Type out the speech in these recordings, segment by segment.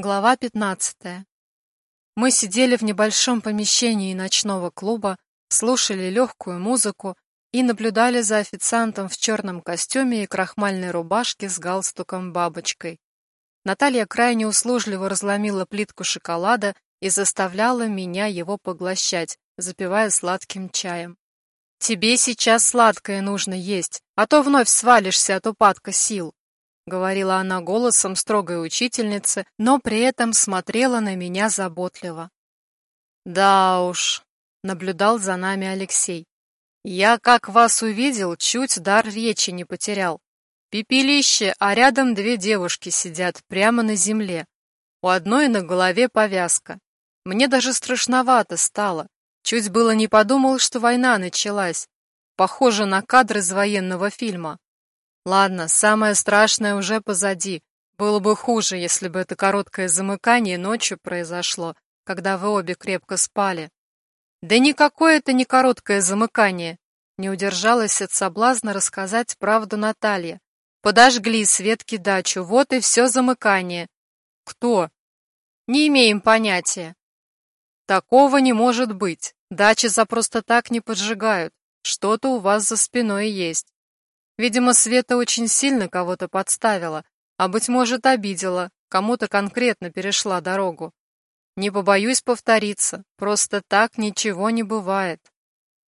Глава 15. Мы сидели в небольшом помещении ночного клуба, слушали легкую музыку и наблюдали за официантом в черном костюме и крахмальной рубашке с галстуком-бабочкой. Наталья крайне услужливо разломила плитку шоколада и заставляла меня его поглощать, запивая сладким чаем. «Тебе сейчас сладкое нужно есть, а то вновь свалишься от упадка сил», говорила она голосом строгой учительницы, но при этом смотрела на меня заботливо. Да уж, наблюдал за нами Алексей. Я, как вас увидел, чуть дар речи не потерял. Пепелище, а рядом две девушки сидят прямо на земле. У одной на голове повязка. Мне даже страшновато стало. Чуть было не подумал, что война началась. Похоже на кадр из военного фильма. Ладно, самое страшное уже позади. Было бы хуже, если бы это короткое замыкание ночью произошло, когда вы обе крепко спали. Да никакое это не короткое замыкание. Не удержалась от соблазна рассказать правду Наталья. Подожгли Светке дачу, вот и все замыкание. Кто? Не имеем понятия. Такого не может быть. Дачи за просто так не поджигают. Что-то у вас за спиной есть. Видимо, Света очень сильно кого-то подставила, а, быть может, обидела, кому-то конкретно перешла дорогу. Не побоюсь повториться, просто так ничего не бывает.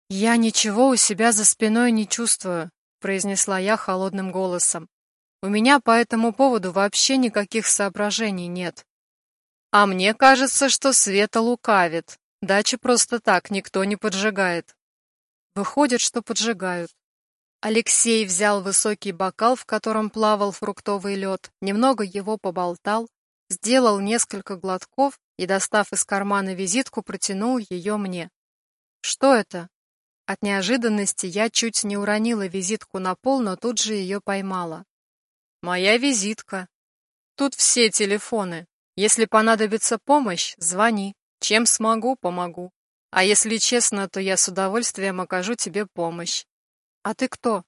«Я ничего у себя за спиной не чувствую», — произнесла я холодным голосом. «У меня по этому поводу вообще никаких соображений нет». «А мне кажется, что Света лукавит. Дачи просто так никто не поджигает». «Выходит, что поджигают. Алексей взял высокий бокал, в котором плавал фруктовый лед, немного его поболтал, сделал несколько глотков и, достав из кармана визитку, протянул ее мне. «Что это?» От неожиданности я чуть не уронила визитку на пол, но тут же ее поймала. «Моя визитка. Тут все телефоны. Если понадобится помощь, звони. Чем смогу, помогу. А если честно, то я с удовольствием окажу тебе помощь. «А ты кто?»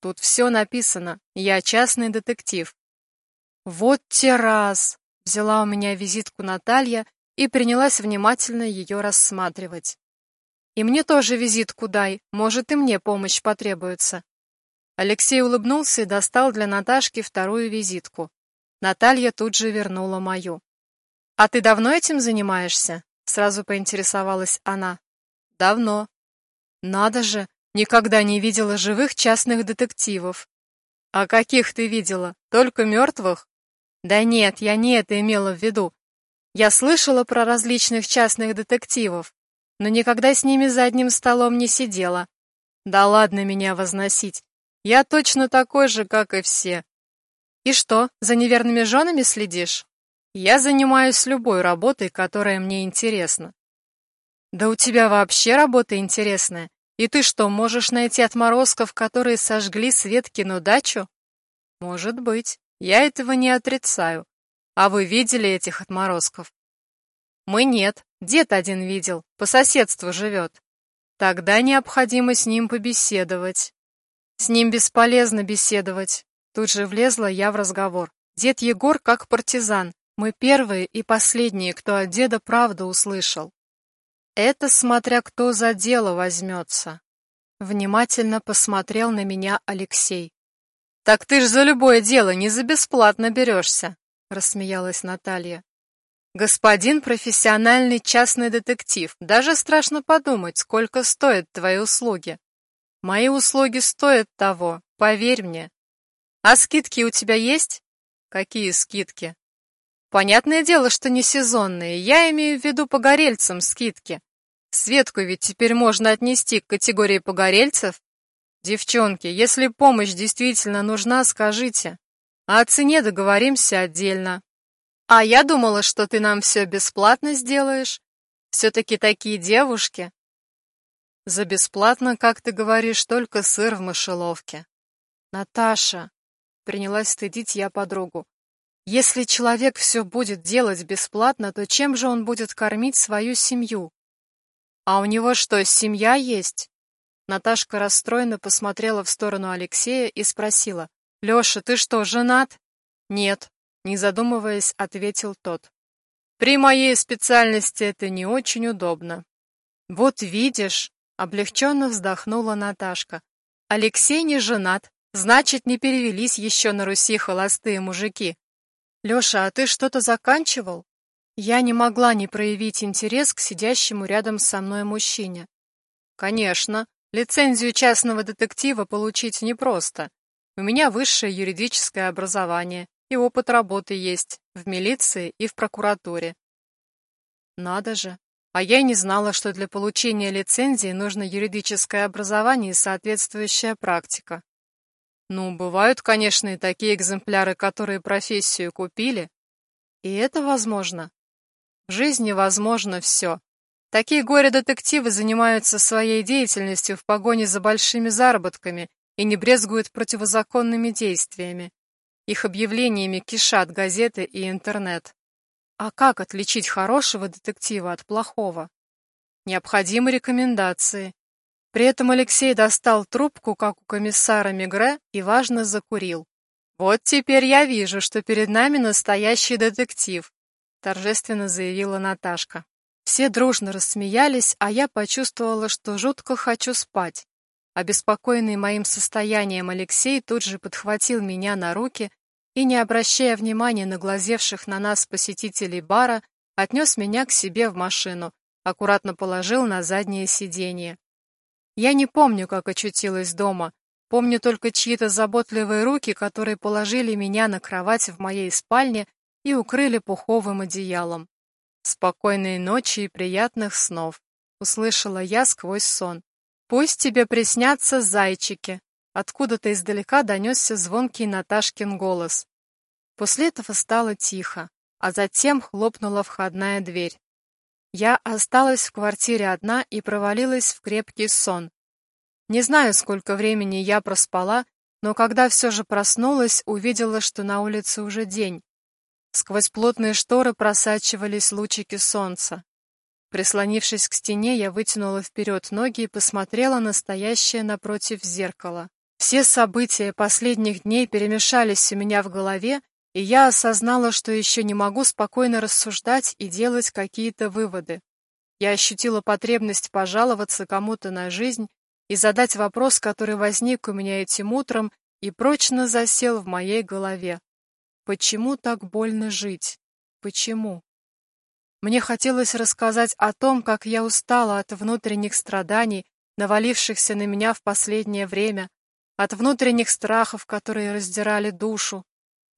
«Тут все написано. Я частный детектив». «Вот те раз!» — взяла у меня визитку Наталья и принялась внимательно ее рассматривать. «И мне тоже визитку дай, может, и мне помощь потребуется». Алексей улыбнулся и достал для Наташки вторую визитку. Наталья тут же вернула мою. «А ты давно этим занимаешься?» — сразу поинтересовалась она. «Давно». «Надо же, Никогда не видела живых частных детективов. А каких ты видела? Только мертвых? Да нет, я не это имела в виду. Я слышала про различных частных детективов, но никогда с ними за одним столом не сидела. Да ладно меня возносить. Я точно такой же, как и все. И что, за неверными женами следишь? Я занимаюсь любой работой, которая мне интересна. Да у тебя вообще работа интересная. И ты что, можешь найти отморозков, которые сожгли Светкину дачу? Может быть. Я этого не отрицаю. А вы видели этих отморозков? Мы нет. Дед один видел. По соседству живет. Тогда необходимо с ним побеседовать. С ним бесполезно беседовать. Тут же влезла я в разговор. Дед Егор как партизан. Мы первые и последние, кто от деда правду услышал. Это смотря кто за дело возьмется. Внимательно посмотрел на меня Алексей. Так ты ж за любое дело не за бесплатно берешься, рассмеялась Наталья. Господин профессиональный частный детектив, даже страшно подумать, сколько стоят твои услуги. Мои услуги стоят того, поверь мне. А скидки у тебя есть? Какие скидки? Понятное дело, что не сезонные. Я имею в виду погорельцам скидки. Светку ведь теперь можно отнести к категории погорельцев. Девчонки, если помощь действительно нужна, скажите. А о цене договоримся отдельно. А я думала, что ты нам все бесплатно сделаешь. Все-таки такие девушки. За бесплатно, как ты говоришь, только сыр в мышеловке. Наташа, принялась стыдить я подругу. Если человек все будет делать бесплатно, то чем же он будет кормить свою семью? А у него что, семья есть? Наташка расстроенно посмотрела в сторону Алексея и спросила. «Леша, ты что, женат?» «Нет». не задумываясь, ответил тот. При моей специальности это не очень удобно. Вот видишь, облегченно вздохнула Наташка. Алексей не женат, значит, не перевелись еще на Руси холостые мужики. Леша, а ты что-то заканчивал? Я не могла не проявить интерес к сидящему рядом со мной мужчине. Конечно, лицензию частного детектива получить непросто. У меня высшее юридическое образование, и опыт работы есть в милиции и в прокуратуре. Надо же. А я не знала, что для получения лицензии нужно юридическое образование и соответствующая практика. Ну, бывают, конечно, и такие экземпляры, которые профессию купили. И это возможно. В жизни возможно все. Такие горе-детективы занимаются своей деятельностью в погоне за большими заработками и не брезгуют противозаконными действиями. Их объявлениями кишат газеты и интернет. А как отличить хорошего детектива от плохого? Необходимы рекомендации. При этом Алексей достал трубку, как у комиссара Мегре, и важно закурил. «Вот теперь я вижу, что перед нами настоящий детектив», торжественно заявила Наташка. Все дружно рассмеялись, а я почувствовала, что жутко хочу спать. Обеспокоенный моим состоянием Алексей тут же подхватил меня на руки и, не обращая внимания на глазевших на нас посетителей бара, отнес меня к себе в машину, аккуратно положил на заднее сиденье. Я не помню, как очутилась дома, помню только чьи-то заботливые руки, которые положили меня на кровать в моей спальне и укрыли пуховым одеялом. «Спокойной ночи и приятных снов», — услышала я сквозь сон. Пусть тебе приснятся зайчики. Откуда-то издалека донесся звонкий Наташкин голос. После этого стало тихо, а затем хлопнула входная дверь. Я осталась в квартире одна и провалилась в крепкий сон. Не знаю, сколько времени я проспала, но когда все же проснулась, увидела, что на улице уже день. Сквозь плотные шторы просачивались лучики солнца. Прислонившись к стене, я вытянула вперед ноги и посмотрела на стоящее напротив зеркало. Все события последних дней перемешались у меня в голове, и я осознала, что еще не могу спокойно рассуждать и делать какие-то выводы. Я ощутила потребность пожаловаться кому-то на жизнь и задать вопрос, который возник у меня этим утром и прочно засел в моей голове. Почему так больно жить? Почему? Мне хотелось рассказать о том, как я устала от внутренних страданий, навалившихся на меня в последнее время, от внутренних страхов, которые раздирали душу.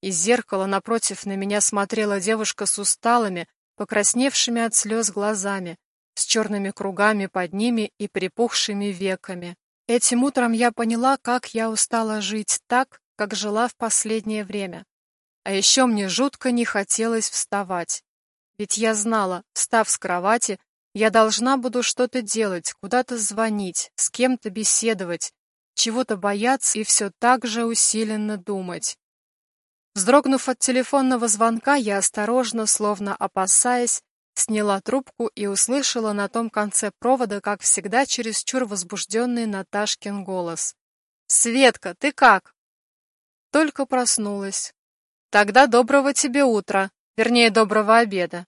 Из зеркала напротив на меня смотрела девушка с усталыми, покрасневшими от слез глазами, с черными кругами под ними и припухшими веками. Этим утром я поняла, как я устала жить так, как жила в последнее время. А еще мне жутко не хотелось вставать. Ведь я знала, встав с кровати, я должна буду что-то делать, куда-то звонить, с кем-то беседовать, чего-то бояться и все так же усиленно думать. Вздрогнув от телефонного звонка, я осторожно, словно опасаясь, сняла трубку и услышала на том конце провода, как всегда, чересчур возбужденный Наташкин голос. «Светка, ты как?» Только проснулась. «Тогда доброго тебе утра!» Вернее, доброго обеда.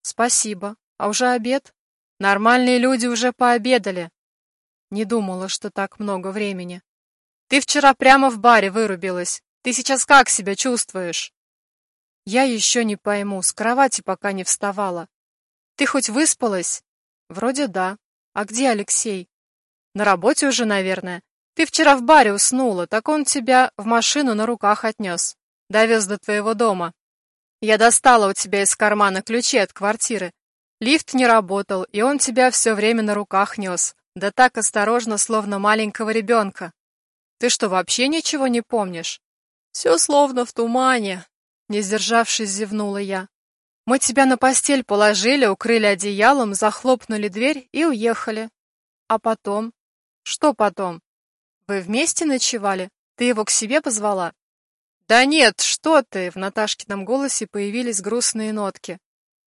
Спасибо. А уже обед? Нормальные люди уже пообедали. Не думала, что так много времени. Ты вчера прямо в баре вырубилась. Ты сейчас как себя чувствуешь? Я еще не пойму, с кровати пока не вставала. Ты хоть выспалась? Вроде да. А где Алексей? На работе уже, наверное. Ты вчера в баре уснула, так он тебя в машину на руках отнес. Довез до твоего дома. Я достала у тебя из кармана ключи от квартиры. Лифт не работал, и он тебя все время на руках нес. Да так осторожно, словно маленького ребенка. Ты что, вообще ничего не помнишь? Все словно в тумане. Не сдержавшись, зевнула я. Мы тебя на постель положили, укрыли одеялом, захлопнули дверь и уехали. А потом? Что потом? Вы вместе ночевали? Ты его к себе позвала? «Да нет, что ты!» — в Наташкином голосе появились грустные нотки.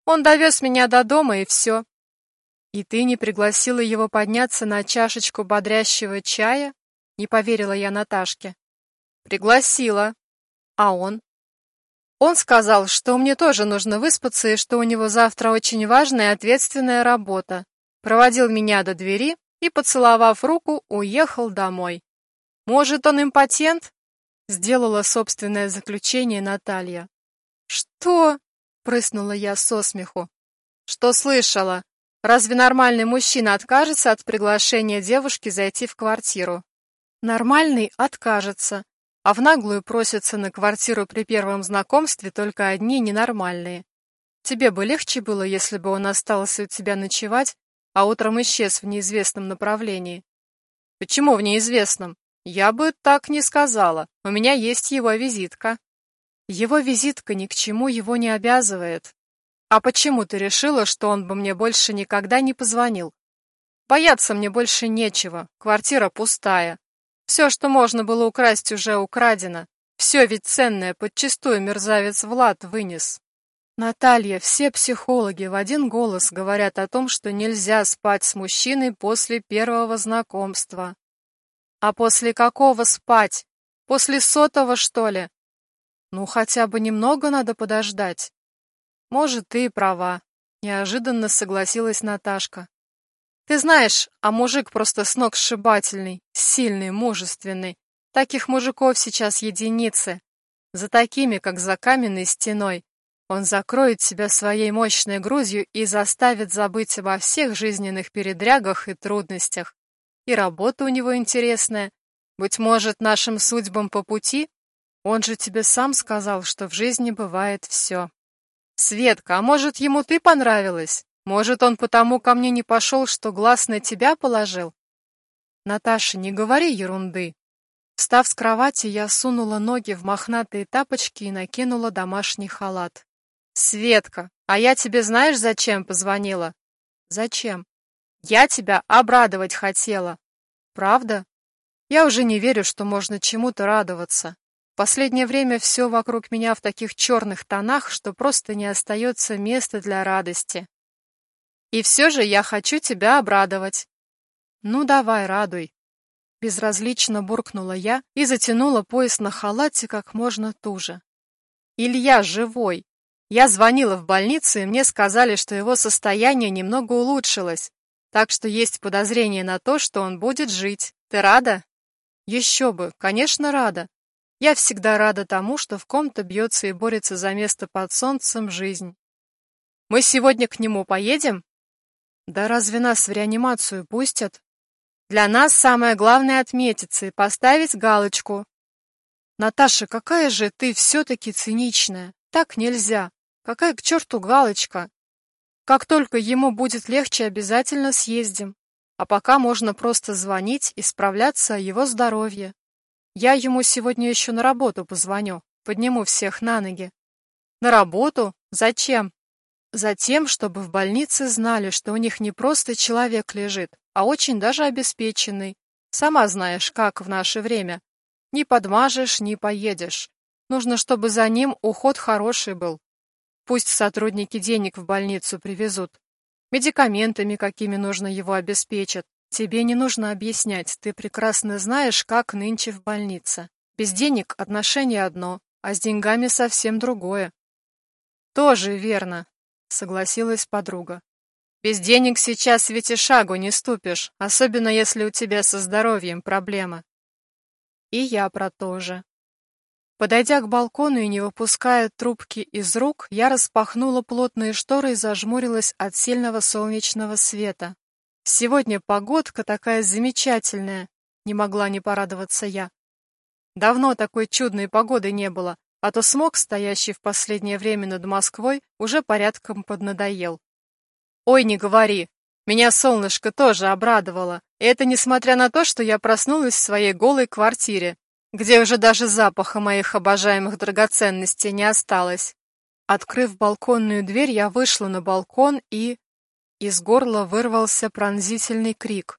«Он довез меня до дома, и все». «И ты не пригласила его подняться на чашечку бодрящего чая?» — не поверила я Наташке. «Пригласила. А он?» Он сказал, что мне тоже нужно выспаться и что у него завтра очень важная и ответственная работа. Проводил меня до двери и, поцеловав руку, уехал домой. Может, он импотент? Сделала собственное заключение Наталья. Что? Прыснула я со смеху. Что слышала? Разве нормальный мужчина откажется от приглашения девушки зайти в квартиру? Нормальный откажется, а в наглую просятся на квартиру при первом знакомстве только одни ненормальные. Тебе бы легче было, если бы он остался у тебя ночевать, а утром исчез в неизвестном направлении. Почему в неизвестном? Я бы так не сказала. У меня есть его визитка. Его визитка ни к чему его не обязывает. А почему ты решила, что он бы мне больше никогда не позвонил? Бояться мне больше нечего. Квартира пустая. Все, что можно было украсть, уже украдено. Все ведь ценное подчистую мерзавец Влад вынес. Наталья, все психологи в один голос говорят о том, что нельзя спать с мужчиной после первого знакомства. А после какого спать? После сотого, что ли? Ну, хотя бы немного надо подождать. Может, ты и права, неожиданно согласилась Наташка. Ты знаешь, а мужик просто с ног сшибательный, сильный, мужественный. Таких мужиков сейчас единицы. За такими, как за каменной стеной, он закроет себя своей мощной грудью и заставит забыть обо всех жизненных передрягах и трудностях. И работа у него интересная. Быть может, нашим судьбам по пути? Он же тебе сам сказал, что в жизни бывает все. Светка, а может, ему ты понравилась? Может, он потому ко мне не пошел, что глаз на тебя положил? Наташа, не говори ерунды. Встав с кровати, я сунула ноги в мохнатые тапочки и накинула домашний халат. Светка, а я тебе знаешь, зачем позвонила? Зачем? Я тебя обрадовать хотела. Правда? Я уже не верю, что можно чему-то радоваться. Последнее время все вокруг меня в таких черных тонах, что просто не остается места для радости. И все же я хочу тебя обрадовать. Ну давай, радуй. Безразлично буркнула я и затянула пояс на халате как можно туже. Илья живой. Я звонила в больницу, и мне сказали, что его состояние немного улучшилось, так что есть подозрение на то, что он будет жить. Ты рада? Еще бы, конечно, рада. Я всегда рада тому, что в ком-то бьется и борется за место под солнцем жизнь. Мы сегодня к нему поедем? Да разве нас в реанимацию пустят? Для нас самое главное отметиться и поставить галочку. Наташа, какая же ты все-таки циничная. Так нельзя. Какая к черту галочка? Как только ему будет легче, обязательно съездим. А пока можно просто звонить и справляться о его здоровье. Я ему сегодня еще на работу позвоню, подниму всех на ноги. На работу? Зачем? Затем, чтобы в больнице знали, что у них не просто человек лежит, а очень даже обеспеченный. Сама знаешь, как в наше время. Не подмажешь, не поедешь. Нужно, чтобы за ним уход хороший был. Пусть сотрудники денег в больницу привезут. Медикаментами, какими нужно его обеспечат. Тебе не нужно объяснять, ты прекрасно знаешь, как нынче в больнице. Без денег отношение одно, а с деньгами совсем другое. Тоже верно, согласилась подруга. Без денег сейчас ведь и шагу не ступишь, особенно если у тебя со здоровьем проблемы. И я про то же. Подойдя к балкону и не выпуская трубки из рук, я распахнула плотные шторы и зажмурилась от сильного солнечного света. Сегодня погодка такая замечательная, не могла не порадоваться я. Давно такой чудной погоды не было, а то смог, стоящий в последнее время над Москвой, уже порядком поднадоел. Ой, не говори, меня солнышко тоже обрадовало, и это несмотря на то, что я проснулась в своей голой квартире, где уже даже запаха моих обожаемых драгоценностей не осталось. Открыв балконную дверь, я вышла на балкон и... Из горла вырвался пронзительный крик.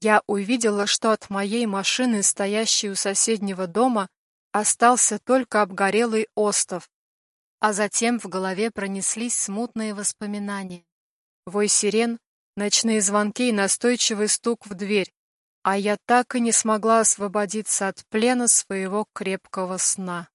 Я увидела, что от моей машины, стоящей у соседнего дома, остался только обгорелый остов, а затем в голове пронеслись смутные воспоминания. Вой сирен, ночные звонки и настойчивый стук в дверь, а я так и не смогла освободиться от плена своего крепкого сна.